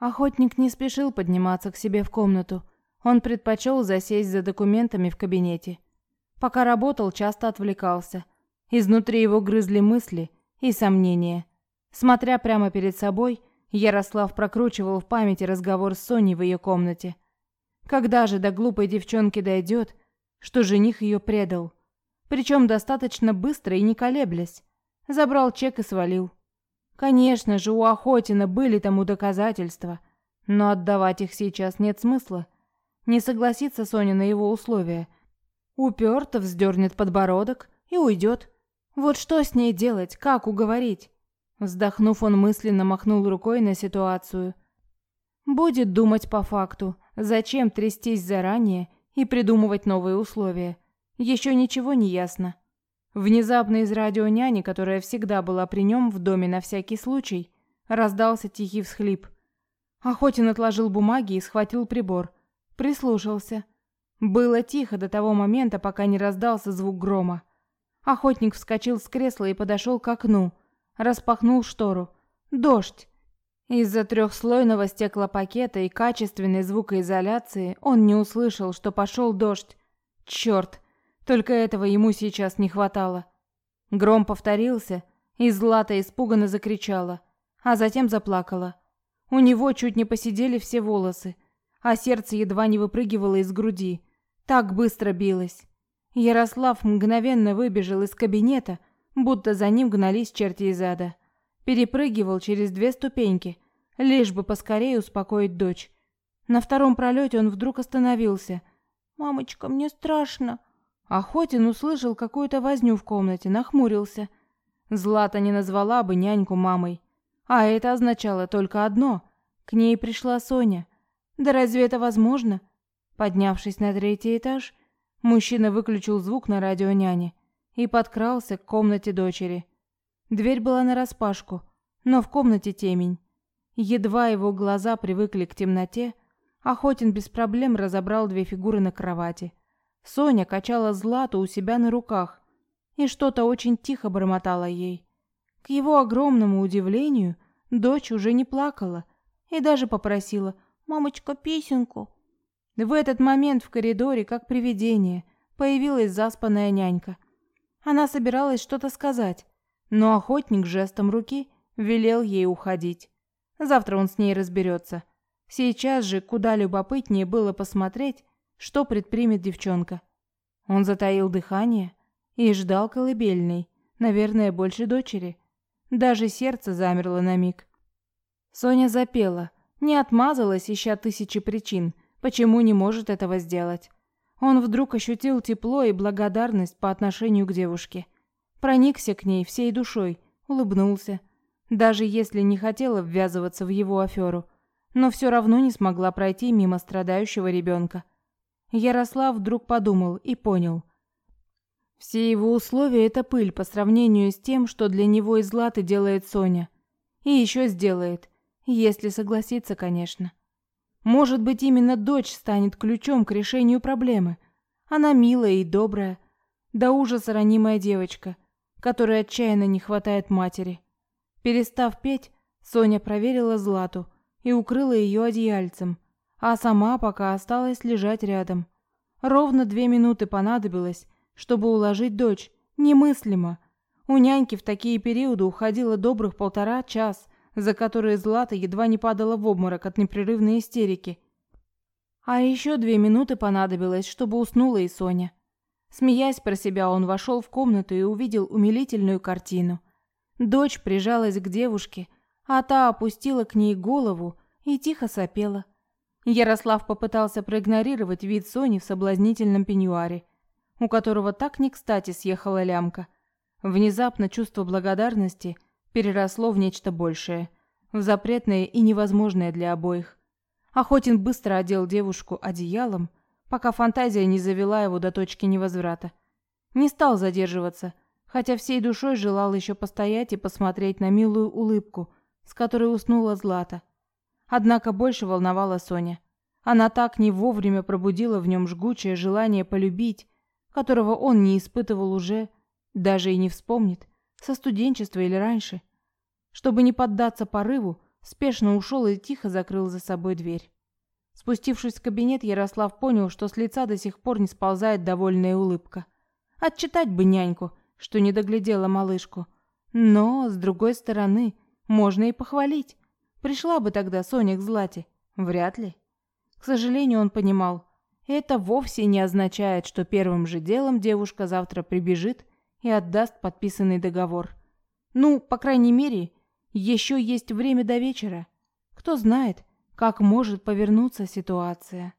Охотник не спешил подниматься к себе в комнату. Он предпочел засесть за документами в кабинете. Пока работал, часто отвлекался. Изнутри его грызли мысли и сомнения. Смотря прямо перед собой, Ярослав прокручивал в памяти разговор с Соней в ее комнате. Когда же до глупой девчонки дойдет, что жених ее предал? Причем достаточно быстро и не колеблясь. Забрал чек и свалил. Конечно же, у Охотина были тому доказательства, но отдавать их сейчас нет смысла. Не согласится Соня на его условия. Уперто вздернет подбородок и уйдет. Вот что с ней делать, как уговорить? Вздохнув, он мысленно махнул рукой на ситуацию. Будет думать по факту. Зачем трястись заранее и придумывать новые условия? Еще ничего не ясно. Внезапно из радио няни, которая всегда была при нем в доме на всякий случай, раздался тихий всхлип. Охотин отложил бумаги и схватил прибор. Прислушался. Было тихо до того момента, пока не раздался звук грома. Охотник вскочил с кресла и подошел к окну. Распахнул штору. Дождь. Из-за трехслойного стеклопакета и качественной звукоизоляции он не услышал, что пошел дождь. Черт! Только этого ему сейчас не хватало. Гром повторился, и Злата испуганно закричала, а затем заплакала. У него чуть не посидели все волосы а сердце едва не выпрыгивало из груди. Так быстро билось. Ярослав мгновенно выбежал из кабинета, будто за ним гнались черти из ада. Перепрыгивал через две ступеньки, лишь бы поскорее успокоить дочь. На втором пролете он вдруг остановился. «Мамочка, мне страшно!» Охотин услышал какую-то возню в комнате, нахмурился. Злата не назвала бы няньку мамой. А это означало только одно. К ней пришла Соня. Да разве это возможно? Поднявшись на третий этаж, мужчина выключил звук на радио няни и подкрался к комнате дочери. Дверь была нараспашку, но в комнате темень. Едва его глаза привыкли к темноте, Охотин без проблем разобрал две фигуры на кровати. Соня качала Злату у себя на руках и что-то очень тихо бормотала ей. К его огромному удивлению, дочь уже не плакала и даже попросила – Мамочка, песенку. В этот момент в коридоре, как привидение, появилась заспанная нянька. Она собиралась что-то сказать, но охотник жестом руки велел ей уходить. Завтра он с ней разберется. Сейчас же куда любопытнее было посмотреть, что предпримет девчонка. Он затаил дыхание и ждал колыбельной, наверное, больше дочери. Даже сердце замерло на миг. Соня запела, не отмазалась, ища тысячи причин, почему не может этого сделать. Он вдруг ощутил тепло и благодарность по отношению к девушке. Проникся к ней всей душой, улыбнулся. Даже если не хотела ввязываться в его аферу, но все равно не смогла пройти мимо страдающего ребенка. Ярослав вдруг подумал и понял. Все его условия – это пыль по сравнению с тем, что для него из Златы делает Соня. И еще сделает. Если согласится, конечно. Может быть, именно дочь станет ключом к решению проблемы. Она милая и добрая, до ужаса ранимая девочка, которой отчаянно не хватает матери. Перестав петь, Соня проверила Злату и укрыла ее одеяльцем, а сама пока осталась лежать рядом. Ровно две минуты понадобилось, чтобы уложить дочь. Немыслимо. У няньки в такие периоды уходило добрых полтора час за которые Злата едва не падала в обморок от непрерывной истерики. А еще две минуты понадобилось, чтобы уснула и Соня. Смеясь про себя, он вошел в комнату и увидел умилительную картину. Дочь прижалась к девушке, а та опустила к ней голову и тихо сопела. Ярослав попытался проигнорировать вид Сони в соблазнительном пеньюаре, у которого так не кстати съехала лямка. Внезапно чувство благодарности – переросло в нечто большее, в запретное и невозможное для обоих. Охотин быстро одел девушку одеялом, пока фантазия не завела его до точки невозврата. Не стал задерживаться, хотя всей душой желал еще постоять и посмотреть на милую улыбку, с которой уснула Злата. Однако больше волновала Соня. Она так не вовремя пробудила в нем жгучее желание полюбить, которого он не испытывал уже, даже и не вспомнит со студенчества или раньше. Чтобы не поддаться порыву, спешно ушел и тихо закрыл за собой дверь. Спустившись в кабинет, Ярослав понял, что с лица до сих пор не сползает довольная улыбка. Отчитать бы няньку, что не доглядела малышку. Но, с другой стороны, можно и похвалить. Пришла бы тогда Соня к Злате. Вряд ли. К сожалению, он понимал, это вовсе не означает, что первым же делом девушка завтра прибежит и отдаст подписанный договор. Ну, по крайней мере, еще есть время до вечера. Кто знает, как может повернуться ситуация.